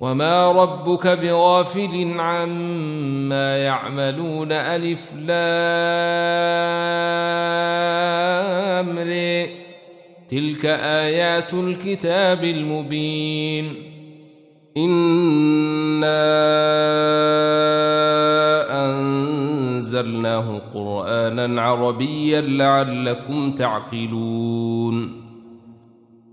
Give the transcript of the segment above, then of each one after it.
وما ربك بغافل عما يعملون ألف لامر تلك آيات الكتاب المبين إنا أنزلناه قرآنا عربيا لعلكم تعقلون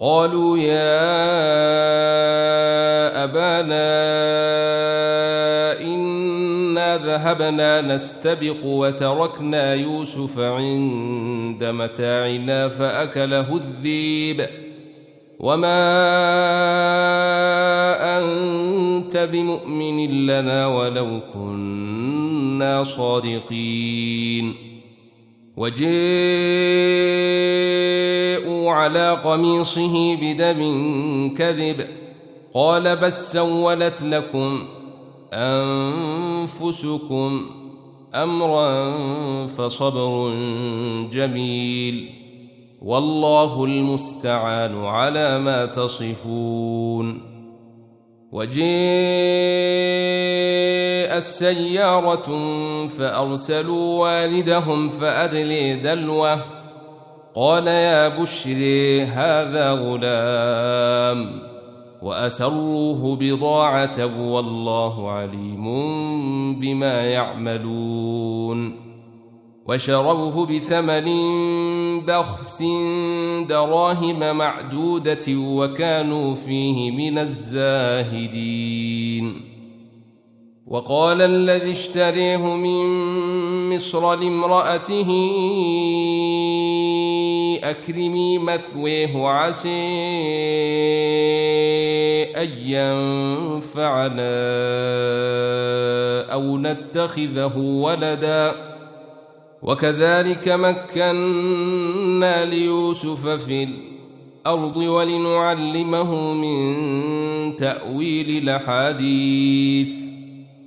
قالوا يا أبانا إنا ذهبنا نستبق وتركنا يوسف عند متاعنا فأكله الذيب. وما أنت بمؤمن لنا ولو كنا صادقين. وجاءوا على قميصه بدم كذب قال بل سولت لكم أنفسكم أمرا فصبر جميل والله المستعان على ما تصفون وجيء السيارة فأرسلوا والدهم فأدلي دلوه قال يا بشري هذا غلام. وأسروه بضاعة والله عليم بما يعملون. وشروه بثمن بخس دراهم معدودة وكانوا فيه من الزاهدين. وقال الذي اشتريه من مصر لامرأته أكرمي مثويه عسي أن ينفعنا أو نتخذه ولدا. وكذلك مكنا ليوسف في الأرض ولنعلمه من تأويل الأحاديث.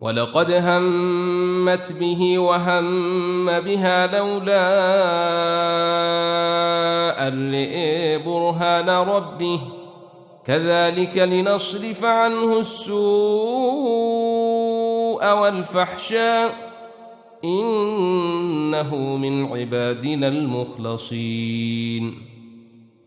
ولقد همت به وهم بها لولا أن برهان ربه. كذلك لنصرف عنه السوء والفحشاء. إنه من عبادنا المخلصين.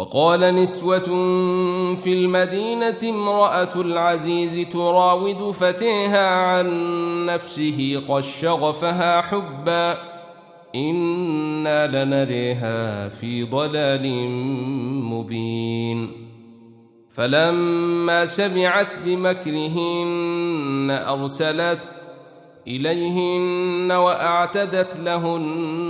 وقال نسوة في المدينة امرأة العزيز تراود فتيها عن نفسه قد شغفها حبا إنا لنريها في ضلال مبين. فلما سمعت بمكرهن أرسلت إليهن وأعتدت لهن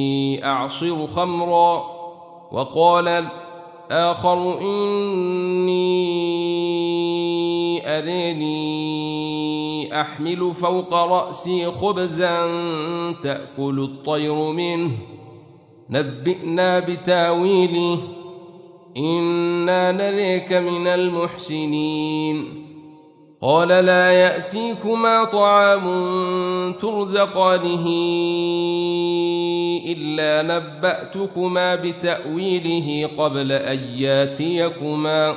أعصر خمرا وقال الآخر إني أرني أحمل فوق رأسي خبزا تأكل الطير منه. نبئنا بتأويله. إنا نريك من المحسنين. قال لا يأتيكما طعام ترزقانه إلا نبأتكما بتأويله قبل أن ياتيكما.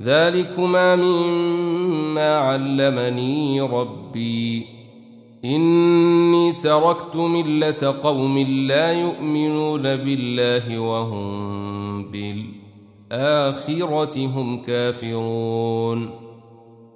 ذلكما مما علمني ربي. إني تركت ملة قوم لا يؤمنون بالله وهم بالآخرة هم كافرون.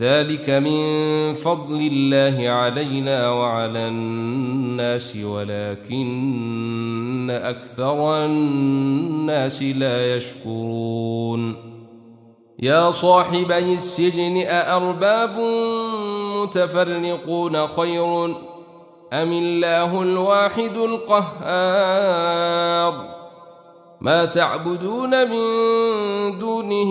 ذلك من فضل الله علينا وعلى الناس ولكن أكثر الناس لا يشكرون. يا صاحبي السجن أأرباب متفرقون خير أم الله الواحد القهار؟ ما تعبدون من دونه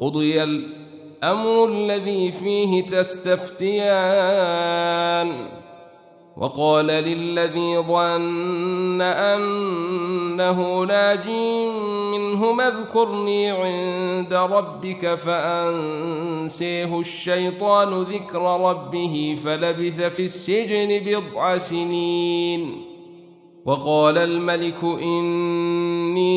قضي الأمر الذي فيه تستفتيان. وقال للذي ظن أنه ناج منه اذكرني عند ربك فأنسيه الشيطان ذكر ربه فلبث في السجن بضع سنين. وقال الملك إني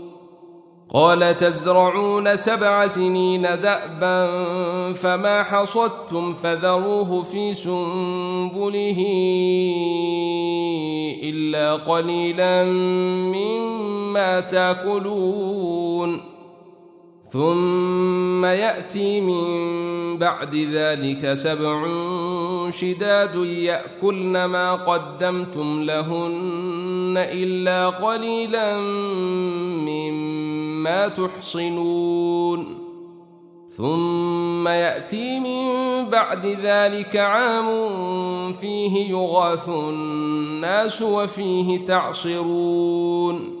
قال تزرعون سبع سنين دأبا فما حصدتم فذروه في سنبله إلا قليلا مما تأكلون ثم يأتي من بعد ذلك سبع شداد يأكلن ما قدمتم لهن إلا قليلا مما تحصنون. ثم يأتي من بعد ذلك عام فيه يغاث الناس وفيه تعصرون.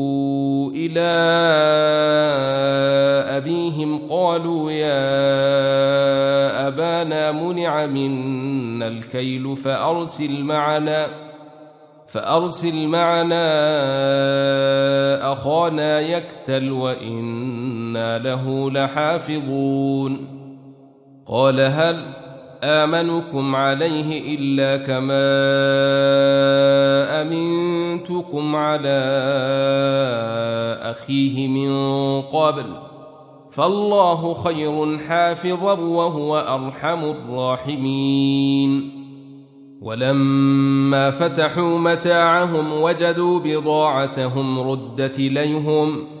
إلى أبيهم قالوا يا أبانا منع منا الكيل فأرسل معنا فأرسل معنا أخانا يكتل وإنا له لحافظون قال هل آمنكم عليه إلا كما أمنتكم على أخيه من قبل. فالله خير حافظا وهو أرحم الراحمين. ولما فتحوا متاعهم وجدوا بضاعتهم ردت إليهم.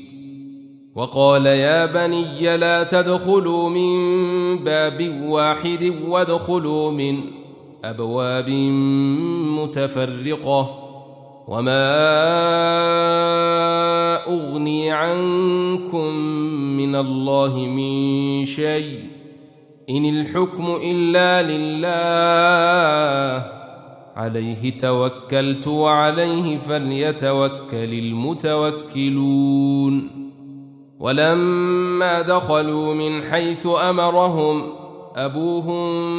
وقال يا بني لا تدخلوا من باب واحد وادخلوا من أبواب متفرقة وما أغني عنكم من الله من شيء إن الحكم إلا لله عليه توكلت وعليه فليتوكل المتوكلون ولما دخلوا من حيث أمرهم أبوهم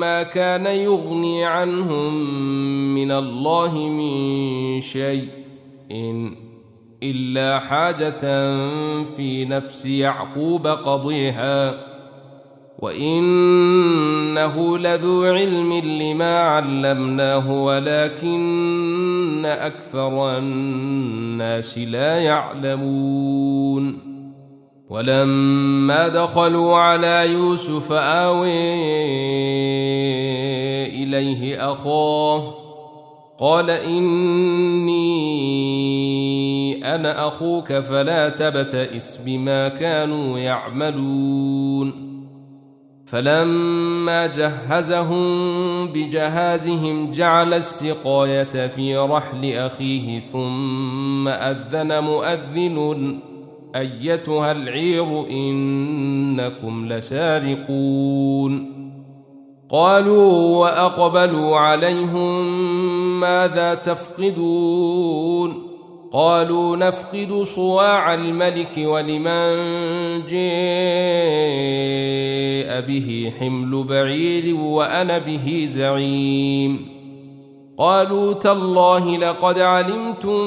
ما كان يغني عنهم من الله من شيء إن إلا حاجة في نفس يعقوب قضيها وإنه لذو علم لما علمناه ولكن أكثر الناس لا يعلمون. ولما دخلوا على يوسف آوي إليه أخاه قال إني أنا أخوك فلا تبتئس بما كانوا يعملون. فلما جهزهم بجهازهم جعل السقاية في رحل أخيه ثم أذن مؤذن أيتها العير إنكم لسارقون قالوا وأقبلوا عليهم ماذا تفقدون قالوا نفقد صواع الملك ولمن جاء به حمل بعير وأنا به زعيم قالوا تالله لقد علمتم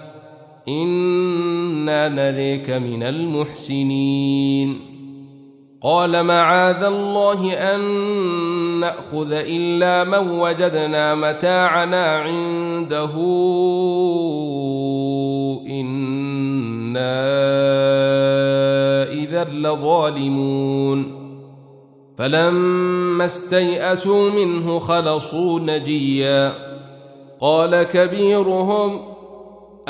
أنا نريك من المحسنين قال معاذ الله ان ناخذ الا من وجدنا متاعنا عنده أنا اذا لظالمون فلما استيئسوا منه خلصوا نجيا قال كبيرهم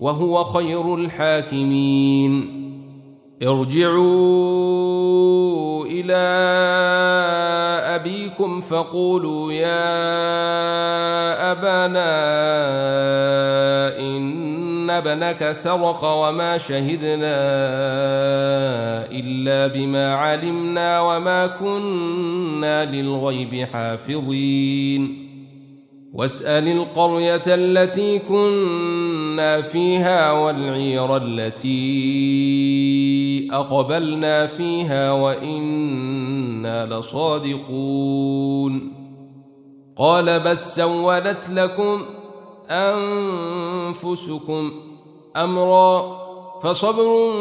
وهو خير الحاكمين. ارجعوا إلى أبيكم فقولوا يا أبانا إن ابنك سرق وما شهدنا إلا بما علمنا وما كنا للغيب حافظين. واسأل القرية التي كنا فيها والعير التي أقبلنا فيها وإنا لصادقون. قال بل سولت لكم أنفسكم أمرا فصبر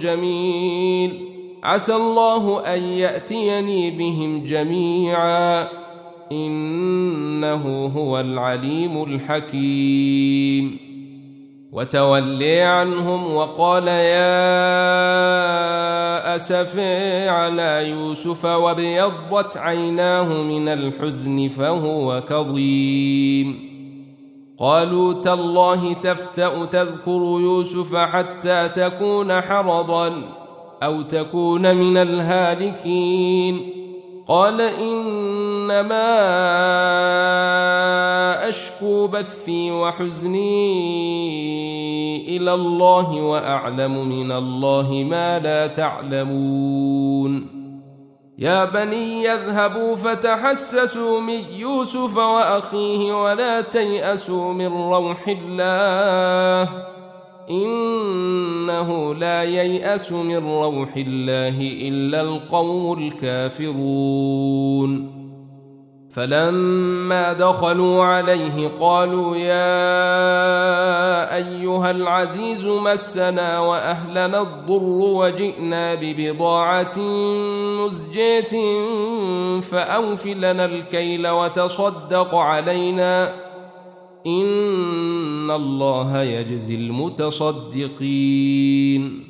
جميل. عسى الله أن يأتيني بهم جميعا. إنه هو العليم الحكيم. وتولي عنهم وقال يا اسفي على يوسف وابيضت عيناه من الحزن فهو كظيم. قالوا تالله تفتأ تذكر يوسف حتى تكون حرضا أو تكون من الهالكين. قال إنما اشكو بثي وحزني إلى الله وأعلم من الله ما لا تعلمون. يا بني يذهبوا فتحسسوا من يوسف وأخيه ولا تيأسوا من روح الله. إنه لا ييأس من روح الله إلا القوم الكافرون. فلما دخلوا عليه قالوا يا أيها العزيز مسنا وأهلنا الضر وجئنا ببضاعة مزجاة فأوف لنا الكيل وتصدق علينا. إن الله يجزي المتصدقين.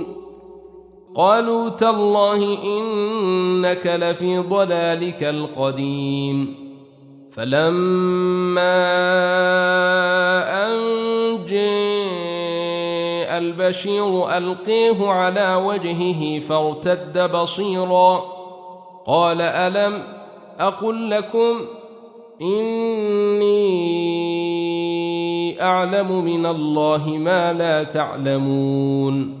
قالوا تالله إنك لفي ضلالك القديم. فلما أن جاء البشير ألقيه على وجهه فارتد بصيرا. قال ألم أقل لكم إني أعلم من الله ما لا تعلمون.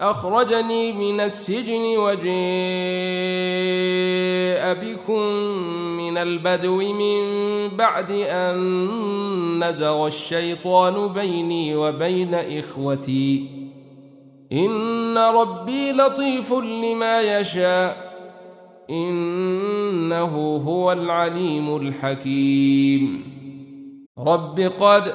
أخرجني من السجن وجاء بكم من البدو من بعد أن نزغ الشيطان بيني وبين إخوتي. إن ربي لطيف لما يشاء. إنه هو العليم الحكيم. رب قد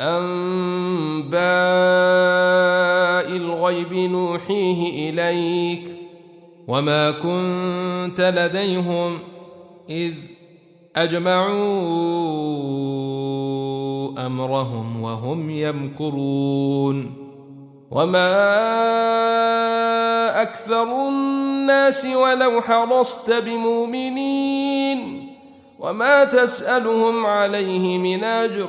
أنباء الغيب نوحيه إليك وما كنت لديهم إذ أجمعوا أمرهم وهم يمكرون وما أكثر الناس ولو حرصت بمؤمنين وما تسألهم عليه من أجر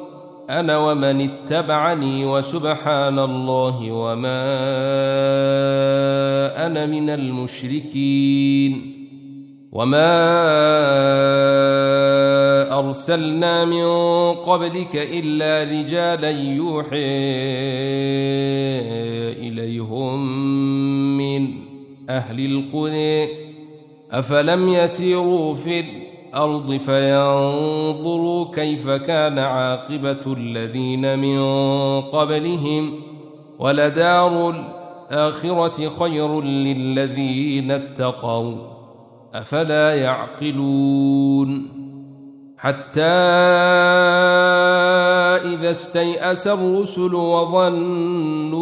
أنا ومن اتبعني وسبحان الله وما أنا من المشركين وما أرسلنا من قبلك إلا رجالا يوحي إليهم من أهل القرى أفلم يسيروا في الأرض الأرض فينظروا كيف كان عاقبة الذين من قبلهم ولدار الآخرة خير للذين اتقوا أفلا يعقلون حتى إذا استيأس الرسل وظنوا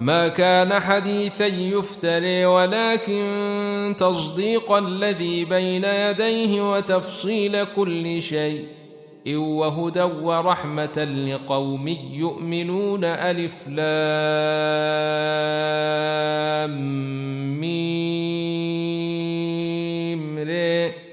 ما كان حديثا يفتري ولكن تصديق الذي بين يديه وتفصيل كل شيء. وهدى ورحمة لقوم يؤمنون ألف لام ميم رئ